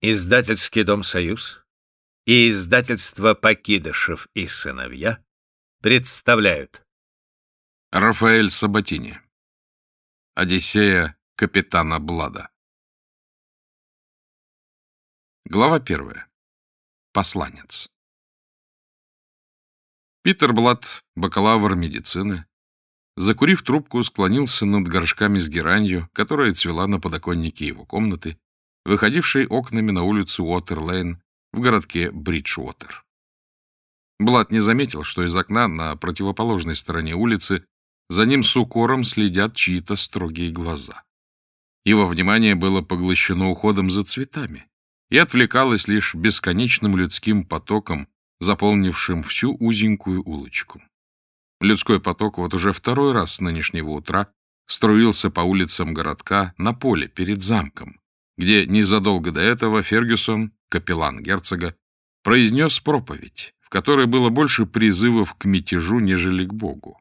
Издательский дом «Союз» и издательство «Покидышев и сыновья» представляют Рафаэль Сабатини Одиссея капитана Блада Глава первая. Посланец. Питер Блад, бакалавр медицины, закурив трубку, склонился над горшками с геранью, которая цвела на подоконнике его комнаты, выходившей окнами на улицу Уотер-Лейн в городке Бриджуотер. Блад не заметил, что из окна на противоположной стороне улицы за ним с укором следят чьи-то строгие глаза. Его внимание было поглощено уходом за цветами и отвлекалось лишь бесконечным людским потоком, заполнившим всю узенькую улочку. Людской поток вот уже второй раз с нынешнего утра струился по улицам городка на поле перед замком, где незадолго до этого Фергюсон, капеллан герцога, произнес проповедь, в которой было больше призывов к мятежу, нежели к Богу.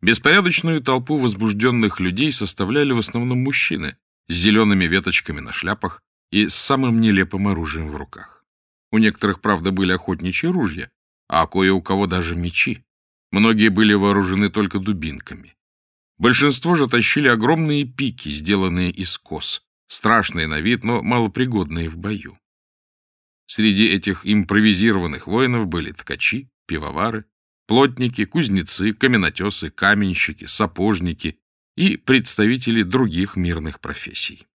Беспорядочную толпу возбужденных людей составляли в основном мужчины с зелеными веточками на шляпах и с самым нелепым оружием в руках. У некоторых, правда, были охотничьи ружья, а кое у кого даже мечи. Многие были вооружены только дубинками. Большинство же тащили огромные пики, сделанные из кос, страшные на вид, но малопригодные в бою. Среди этих импровизированных воинов были ткачи, пивовары, плотники, кузнецы, каменотесы, каменщики, сапожники и представители других мирных профессий.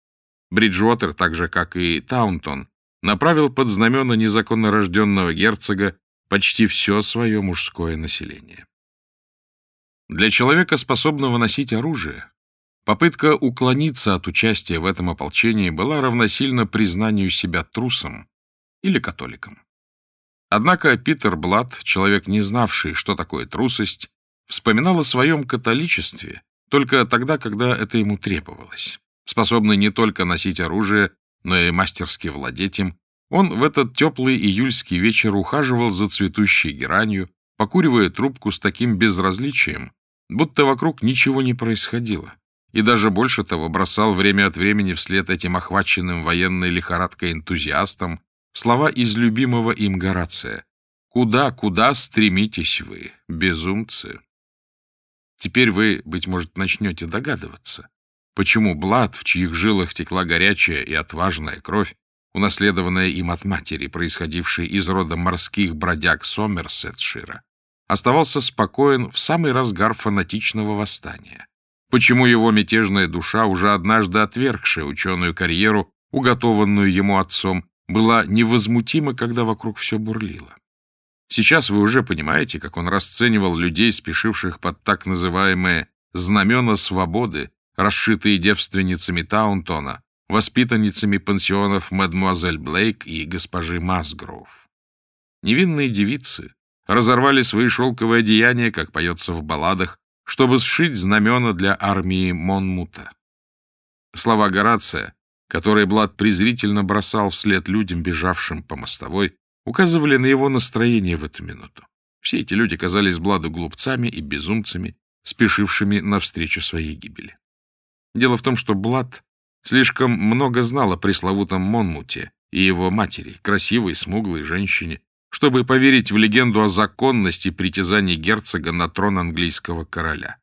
Бриджуотер, так же как и Таунтон, направил под знамена незаконно рожденного герцога почти все свое мужское население. Для человека, способного носить оружие, попытка уклониться от участия в этом ополчении была равносильна признанию себя трусом или католиком. Однако Питер Блад, человек, не знавший, что такое трусость, вспоминал о своем католичестве только тогда, когда это ему требовалось. Способный не только носить оружие, но и мастерски владеть им, он в этот теплый июльский вечер ухаживал за цветущей геранью, покуривая трубку с таким безразличием, будто вокруг ничего не происходило, и даже больше того бросал время от времени вслед этим охваченным военной лихорадкой энтузиастам слова из любимого им Горация. «Куда, куда стремитесь вы, безумцы?» Теперь вы, быть может, начнете догадываться, почему Блад, в чьих жилах текла горячая и отважная кровь, унаследованная им от матери, происходившей из рода морских бродяг Сомерсетшира, оставался спокоен в самый разгар фанатичного восстания. Почему его мятежная душа, уже однажды отвергшая ученую карьеру, уготованную ему отцом, была невозмутима, когда вокруг все бурлило. Сейчас вы уже понимаете, как он расценивал людей, спешивших под так называемые «знамена свободы», расшитые девственницами Таунтона, воспитанницами пансионов мадмуазель Блейк и госпожи Масгроув. Невинные девицы, разорвали свои шелковые одеяния, как поется в балладах, чтобы сшить знамена для армии Монмута. Слова Горация, которые Блад презрительно бросал вслед людям, бежавшим по мостовой, указывали на его настроение в эту минуту. Все эти люди казались Бладу глупцами и безумцами, спешившими навстречу своей гибели. Дело в том, что Блад слишком много знал о пресловутом Монмуте и его матери, красивой, смуглой женщине, чтобы поверить в легенду о законности притязаний герцога на трон английского короля.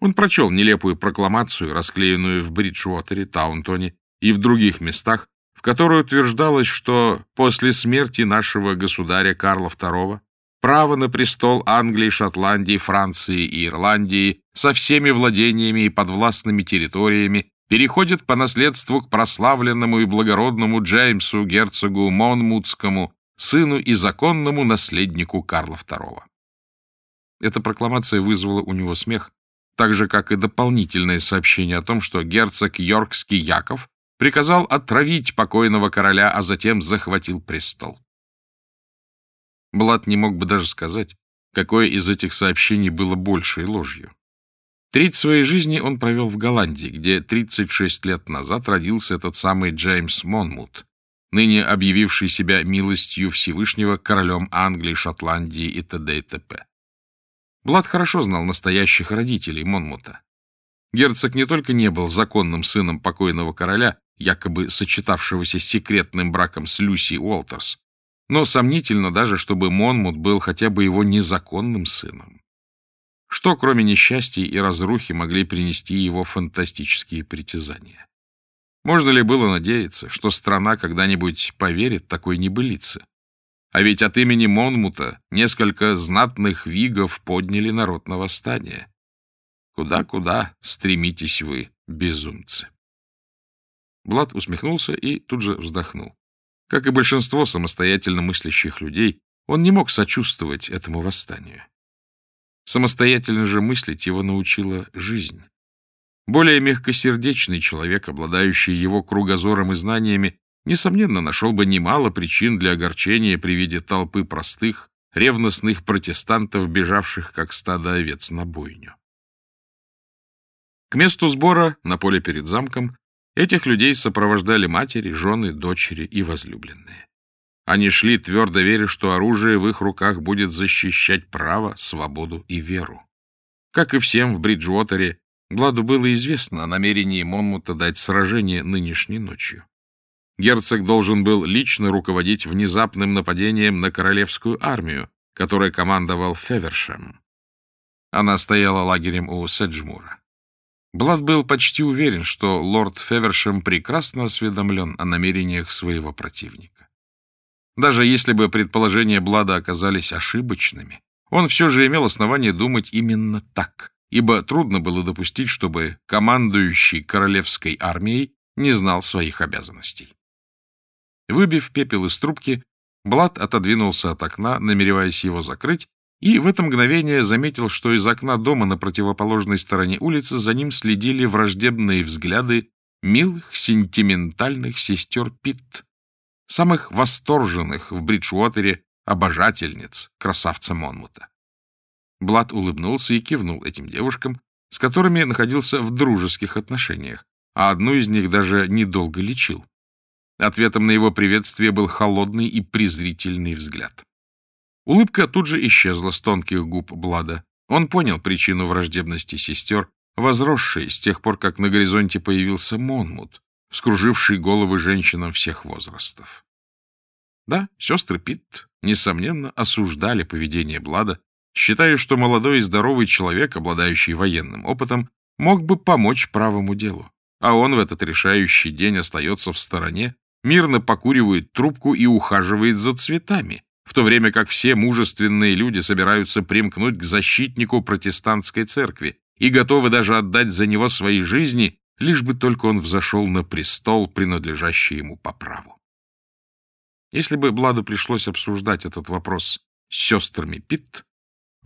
Он прочел нелепую прокламацию, расклеенную в Бриджуотере, Таунтоне и в других местах, в которой утверждалось, что после смерти нашего государя Карла II право на престол Англии, Шотландии, Франции и Ирландии со всеми владениями и подвластными территориями переходит по наследству к прославленному и благородному Джеймсу, герцогу Монмутскому, сыну и законному наследнику Карла II. Эта прокламация вызвала у него смех, так же, как и дополнительное сообщение о том, что герцог Йоркский Яков приказал отравить покойного короля, а затем захватил престол. Блад не мог бы даже сказать, какое из этих сообщений было большей ложью. Треть своей жизни он провел в Голландии, где 36 лет назад родился этот самый Джеймс Монмут, ныне объявивший себя милостью Всевышнего королем Англии, Шотландии и т.д. и т.п. Блад хорошо знал настоящих родителей Монмута. Герцог не только не был законным сыном покойного короля, якобы сочетавшегося секретным браком с Люси Уолтерс, но сомнительно даже, чтобы Монмут был хотя бы его незаконным сыном. Что, кроме несчастья и разрухи, могли принести его фантастические притязания? Можно ли было надеяться, что страна когда-нибудь поверит такой небылице? А ведь от имени Монмута несколько знатных вигов подняли народ на восстание. Куда-куда стремитесь вы, безумцы? Блад усмехнулся и тут же вздохнул. Как и большинство самостоятельно мыслящих людей, он не мог сочувствовать этому восстанию. Самостоятельно же мыслить его научила жизнь. Более мягкосердечный человек, обладающий его кругозором и знаниями, несомненно, нашел бы немало причин для огорчения при виде толпы простых, ревностных протестантов, бежавших как стадо овец на бойню. К месту сбора, на поле перед замком, этих людей сопровождали матери, жены, дочери и возлюбленные. Они шли, твердо веря, что оружие в их руках будет защищать право, свободу и веру. Как и всем в Бриджуотере, Бладу было известно о намерении Монмута дать сражение нынешней ночью. Герцог должен был лично руководить внезапным нападением на королевскую армию, которой командовал Февершем. Она стояла лагерем у Седжмура. Блад был почти уверен, что лорд Февершем прекрасно осведомлен о намерениях своего противника. Даже если бы предположения Блада оказались ошибочными, он все же имел основание думать именно так, ибо трудно было допустить, чтобы командующий королевской армией не знал своих обязанностей. Выбив пепел из трубки, Блад отодвинулся от окна, намереваясь его закрыть, и в это мгновение заметил, что из окна дома на противоположной стороне улицы за ним следили враждебные взгляды милых, сентиментальных сестер Питт, самых восторженных в Бриджуотере обожательниц красавца Монмута. Блад улыбнулся и кивнул этим девушкам, с которыми находился в дружеских отношениях, а одну из них даже недолго лечил. Ответом на его приветствие был холодный и презрительный взгляд. Улыбка тут же исчезла с тонких губ Блада. Он понял причину враждебности сестер, возросшей с тех пор, как на горизонте появился Монмут, вскруживший головы женщинам всех возрастов. Да, сестры Питт, несомненно, осуждали поведение Блада, считая, что молодой и здоровый человек, обладающий военным опытом, мог бы помочь правому делу. А он в этот решающий день остается в стороне, мирно покуривает трубку и ухаживает за цветами, в то время как все мужественные люди собираются примкнуть к защитнику протестантской церкви и готовы даже отдать за него свои жизни, лишь бы только он взошел на престол, принадлежащий ему по праву. Если бы Бладу пришлось обсуждать этот вопрос с сестрами Питт,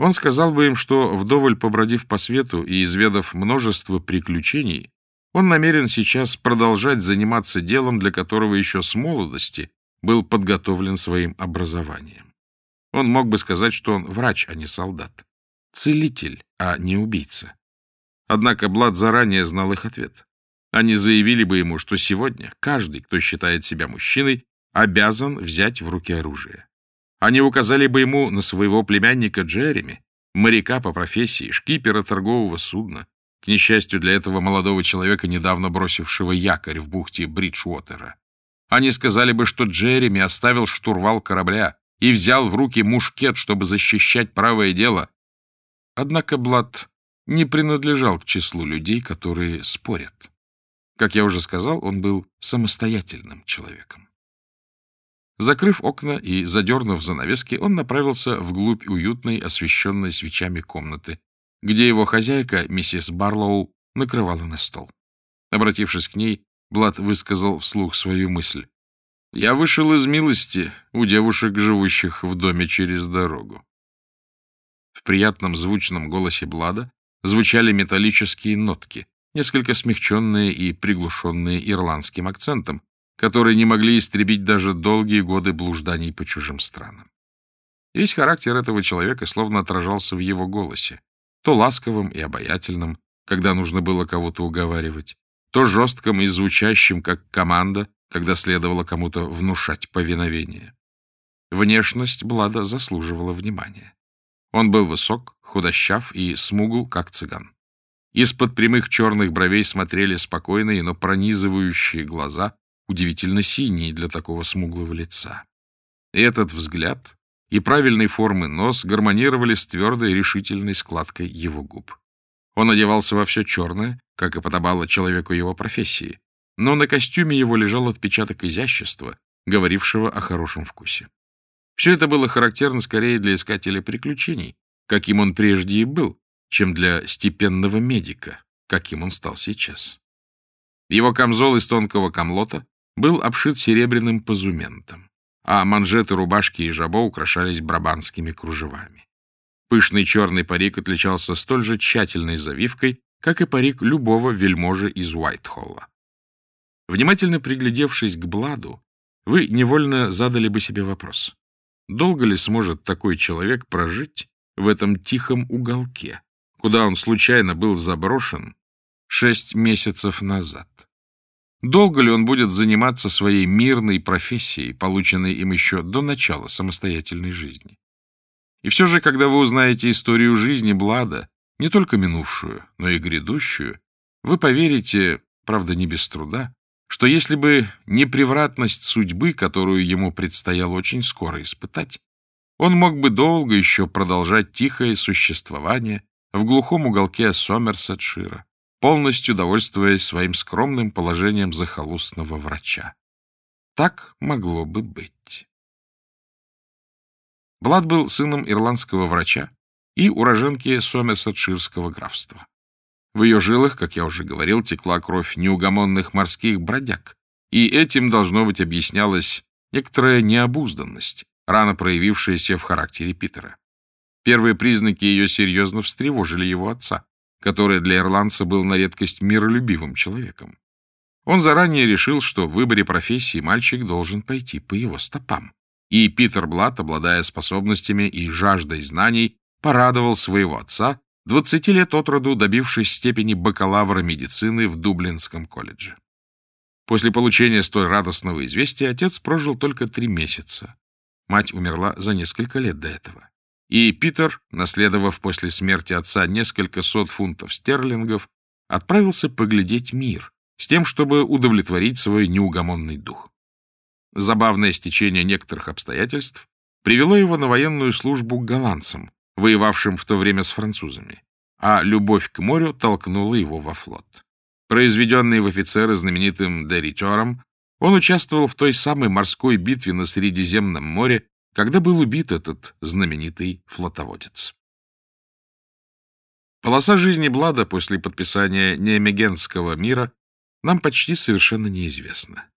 он сказал бы им, что, вдоволь побродив по свету и изведав множество приключений, он намерен сейчас продолжать заниматься делом, для которого еще с молодости был подготовлен своим образованием. Он мог бы сказать, что он врач, а не солдат, целитель, а не убийца. Однако Блад заранее знал их ответ. Они заявили бы ему, что сегодня каждый, кто считает себя мужчиной, обязан взять в руки оружие. Они указали бы ему на своего племянника Джереми, моряка по профессии, шкипера торгового судна, к несчастью для этого молодого человека, недавно бросившего якорь в бухте Бриджуотера. Они сказали бы, что Джереми оставил штурвал корабля и взял в руки мушкет, чтобы защищать правое дело. Однако Блад не принадлежал к числу людей, которые спорят. Как я уже сказал, он был самостоятельным человеком. Закрыв окна и задернув занавески, он направился вглубь уютной, освещенной свечами комнаты, где его хозяйка, миссис Барлоу, накрывала на стол. Обратившись к ней, Блад высказал вслух свою мысль. «Я вышел из милости у девушек, живущих в доме через дорогу». В приятном звучном голосе Блада звучали металлические нотки, несколько смягченные и приглушенные ирландским акцентом, которые не могли истребить даже долгие годы блужданий по чужим странам. Весь характер этого человека словно отражался в его голосе то ласковым и обаятельным, когда нужно было кого-то уговаривать, то жестким и звучащим, как команда, когда следовало кому-то внушать повиновение. Внешность Блада заслуживала внимания. Он был высок, худощав и смугл, как цыган. Из-под прямых черных бровей смотрели спокойные, но пронизывающие глаза, удивительно синие для такого смуглого лица. И этот взгляд и правильной формы нос гармонировали с твердой решительной складкой его губ. Он одевался во все черное, как и подобало человеку его профессии, но на костюме его лежал отпечаток изящества, говорившего о хорошем вкусе. Все это было характерно скорее для искателя приключений, каким он прежде и был, чем для степенного медика, каким он стал сейчас. Его камзол из тонкого камлота был обшит серебряным позументом, а манжеты рубашки и жабо украшались брабанскими кружевами. Пышный черный парик отличался столь же тщательной завивкой, как и парик любого вельможи из Уайтхолла. Внимательно приглядевшись к Бладу, вы невольно задали бы себе вопрос. Долго ли сможет такой человек прожить в этом тихом уголке, куда он случайно был заброшен шесть месяцев назад? Долго ли он будет заниматься своей мирной профессией, полученной им еще до начала самостоятельной жизни? И все же, когда вы узнаете историю жизни Блада, не только минувшую, но и грядущую, вы поверите, правда не без труда, что если бы не превратность судьбы, которую ему предстояло очень скоро испытать, он мог бы долго еще продолжать тихое существование в глухом уголке Сомерсетшира, полностью довольствуясь своим скромным положением захолустного врача. Так могло бы быть. Блад был сыном ирландского врача и уроженки Сомерсетширского графства. В ее жилах, как я уже говорил, текла кровь неугомонных морских бродяг, и этим, должно быть, объяснялась некоторая необузданность, рано проявившаяся в характере Питера. Первые признаки ее серьезно встревожили его отца, который для ирландца был на редкость миролюбивым человеком. Он заранее решил, что в выборе профессии мальчик должен пойти по его стопам. И Питер Блат, обладая способностями и жаждой знаний, порадовал своего отца, 20 лет от роду добившись степени бакалавра медицины в Дублинском колледже. После получения столь радостного известия отец прожил только три месяца. Мать умерла за несколько лет до этого. И Питер, наследовав после смерти отца несколько сот фунтов стерлингов, отправился поглядеть мир, с тем, чтобы удовлетворить свой неугомонный дух. Забавное стечение некоторых обстоятельств привело его на военную службу к голландцам, воевавшим в то время с французами, а любовь к морю толкнула его во флот. Произведенный в офицеры знаменитым Деритером, он участвовал в той самой морской битве на Средиземном море, когда был убит этот знаменитый флотоводец. Полоса жизни Блада после подписания Немегенского мира нам почти совершенно неизвестна.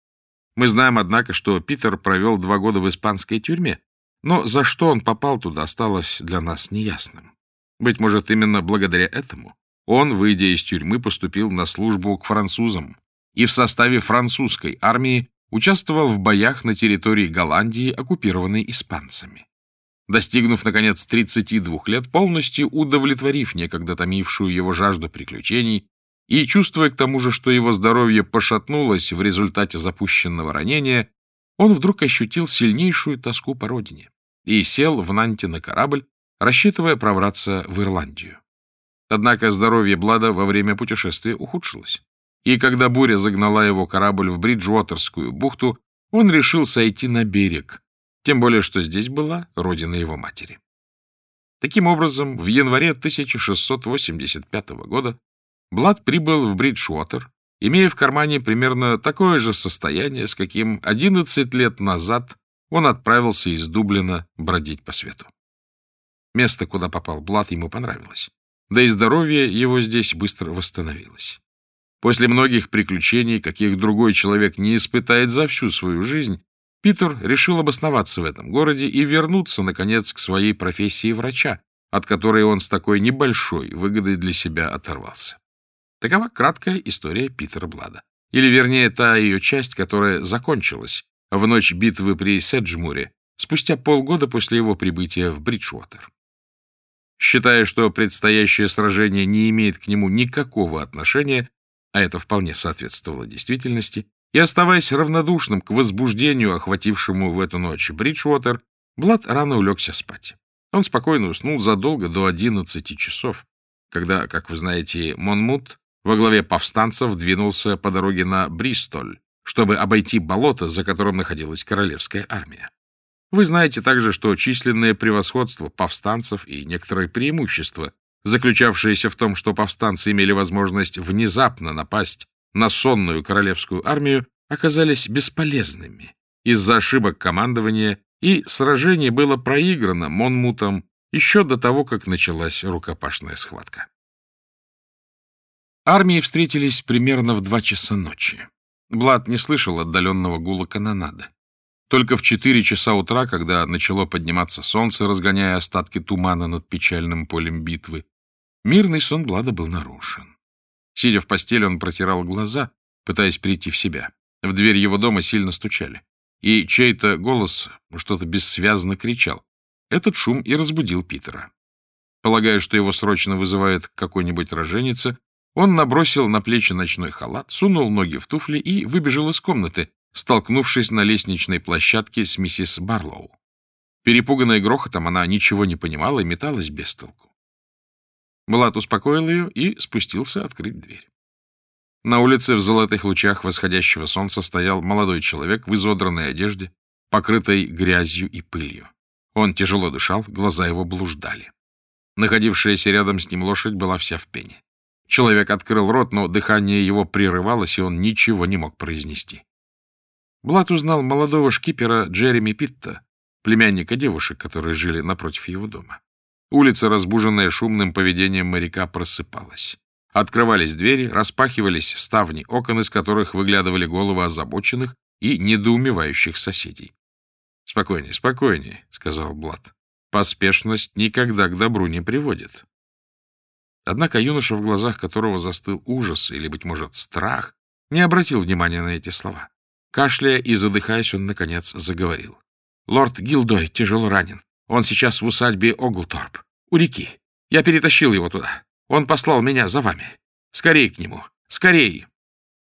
Мы знаем, однако, что Питер провел два года в испанской тюрьме, но за что он попал туда, осталось для нас неясным. Быть может, именно благодаря этому он, выйдя из тюрьмы, поступил на службу к французам и в составе французской армии участвовал в боях на территории Голландии, оккупированной испанцами. Достигнув, наконец, 32 лет, полностью удовлетворив некогда томившую его жажду приключений и чувствуя к тому же, что его здоровье пошатнулось в результате запущенного ранения, он вдруг ощутил сильнейшую тоску по родине и сел в Нанте на корабль, рассчитывая пробраться в Ирландию. Однако здоровье Блада во время путешествия ухудшилось, и когда буря загнала его корабль в Бриджуотерскую бухту, он решил сойти на берег, тем более что здесь была родина его матери. Таким образом, в январе 1685 года Блад прибыл в Бриджуотер, имея в кармане примерно такое же состояние, с каким 11 лет назад он отправился из Дублина бродить по свету. Место, куда попал Блад, ему понравилось. Да и здоровье его здесь быстро восстановилось. После многих приключений, каких другой человек не испытает за всю свою жизнь, Питер решил обосноваться в этом городе и вернуться, наконец, к своей профессии врача, от которой он с такой небольшой выгодой для себя оторвался. Такова краткая история Питера Блада. Или, вернее, та ее часть, которая закончилась в ночь битвы при Седжмуре, спустя полгода после его прибытия в Бриджуотер. Считая, что предстоящее сражение не имеет к нему никакого отношения, а это вполне соответствовало действительности, и оставаясь равнодушным к возбуждению, охватившему в эту ночь Бриджуотер, Блад рано улегся спать. Он спокойно уснул задолго до одиннадцати часов, когда, как вы знаете, Монмут во главе повстанцев двинулся по дороге на Бристоль, чтобы обойти болото, за которым находилась королевская армия. Вы знаете также, что численное превосходство повстанцев и некоторые преимущества, заключавшиеся в том, что повстанцы имели возможность внезапно напасть на сонную королевскую армию, оказались бесполезными из-за ошибок командования, и сражение было проиграно Монмутом еще до того, как началась рукопашная схватка. Армии встретились примерно в два часа ночи. Блад не слышал отдаленного гула канонады. Только в четыре часа утра, когда начало подниматься солнце, разгоняя остатки тумана над печальным полем битвы, мирный сон Блада был нарушен. Сидя в постели, он протирал глаза, пытаясь прийти в себя. В дверь его дома сильно стучали, и чей-то голос что-то бессвязно кричал. Этот шум и разбудил Питера. Полагая, что его срочно вызывает какой-нибудь роженица, он набросил на плечи ночной халат, сунул ноги в туфли и выбежал из комнаты, столкнувшись на лестничной площадке с миссис Барлоу. Перепуганная грохотом, она ничего не понимала и металась без толку. Блад успокоил ее и спустился открыть дверь. На улице в золотых лучах восходящего солнца стоял молодой человек в изодранной одежде, покрытой грязью и пылью. Он тяжело дышал, глаза его блуждали. Находившаяся рядом с ним лошадь была вся в пене. Человек открыл рот, но дыхание его прерывалось, и он ничего не мог произнести. Блад узнал молодого шкипера Джереми Питта, племянника девушек, которые жили напротив его дома. Улица, разбуженная шумным поведением моряка, просыпалась. Открывались двери, распахивались ставни окон, из которых выглядывали головы озабоченных и недоумевающих соседей. — Спокойнее, спокойнее, — сказал Блад. — Поспешность никогда к добру не приводит. Однако юноша, в глазах которого застыл ужас или, быть может, страх, не обратил внимания на эти слова. Кашляя и задыхаясь, он, наконец, заговорил. «Лорд Гилдой тяжело ранен. Он сейчас в усадьбе Оглторп, у реки. Я перетащил его туда. Он послал меня за вами. Скорей к нему! Скорей!»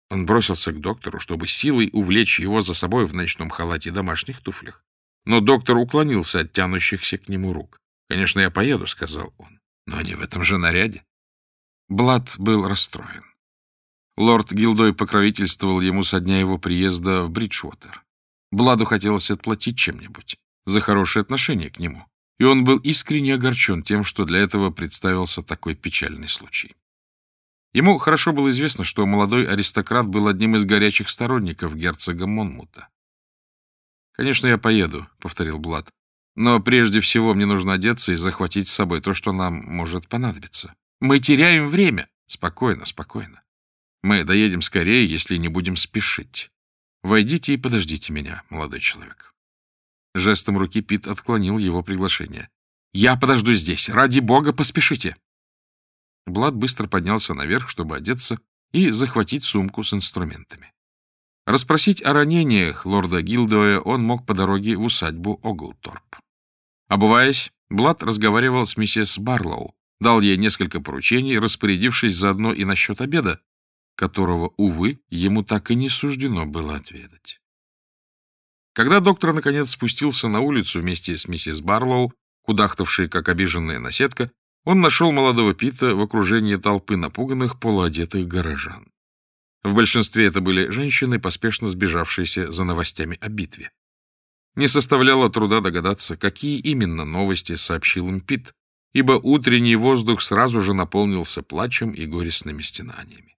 Он бросился к доктору, чтобы силой увлечь его за собой в ночном халате и домашних туфлях. Но доктор уклонился от тянущихся к нему рук. «Конечно, я поеду», — сказал он. «Но не в этом же наряде». Блад был расстроен. Лорд Гилдой покровительствовал ему со дня его приезда в Бриджуотер. Бладу хотелось отплатить чем-нибудь за хорошее отношение к нему, и он был искренне огорчен тем, что для этого представился такой печальный случай. Ему хорошо было известно, что молодой аристократ был одним из горячих сторонников герцога Монмута. «Конечно, я поеду», — повторил Блад. «Но прежде всего мне нужно одеться и захватить с собой то, что нам может понадобиться. Мы теряем время». «Спокойно, спокойно. Мы доедем скорее, если не будем спешить. Войдите и подождите меня, молодой человек. Жестом руки Пит отклонил его приглашение. «Я подожду здесь. Ради бога, поспешите!» Блад быстро поднялся наверх, чтобы одеться и захватить сумку с инструментами. Расспросить о ранениях лорда Гилдоя он мог по дороге в усадьбу Оглторп. Обуваясь, Блад разговаривал с миссис Барлоу, дал ей несколько поручений, распорядившись заодно и насчет обеда, которого, увы, ему так и не суждено было отведать. Когда доктор, наконец, спустился на улицу вместе с миссис Барлоу, кудахтавшей, как обиженная наседка, он нашел молодого Пита в окружении толпы напуганных, полуодетых горожан. В большинстве это были женщины, поспешно сбежавшиеся за новостями о битве. Не составляло труда догадаться, какие именно новости сообщил им Пит, ибо утренний воздух сразу же наполнился плачем и горестными стенаниями.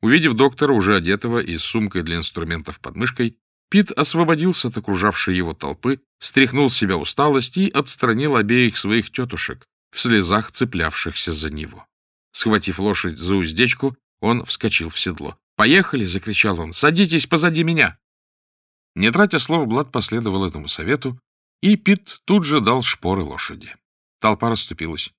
Увидев доктора, уже одетого и с сумкой для инструментов под мышкой, Пит освободился от окружавшей его толпы, стряхнул с себя усталость и отстранил обеих своих тетушек, в слезах цеплявшихся за него. Схватив лошадь за уздечку, он вскочил в седло. «Поехали!» — закричал он. «Садитесь позади меня!» Не тратя слов, Блад последовал этому совету, и Пит тут же дал шпоры лошади. Толпа расступилась.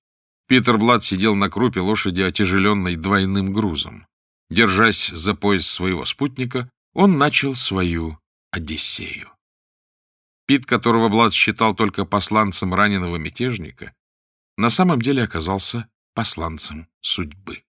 Питер Блад сидел на крупе лошади, отяжеленной двойным грузом. Держась за пояс своего спутника, он начал свою Одиссею. Пит, которого Блад считал только посланцем раненого мятежника, на самом деле оказался посланцем судьбы.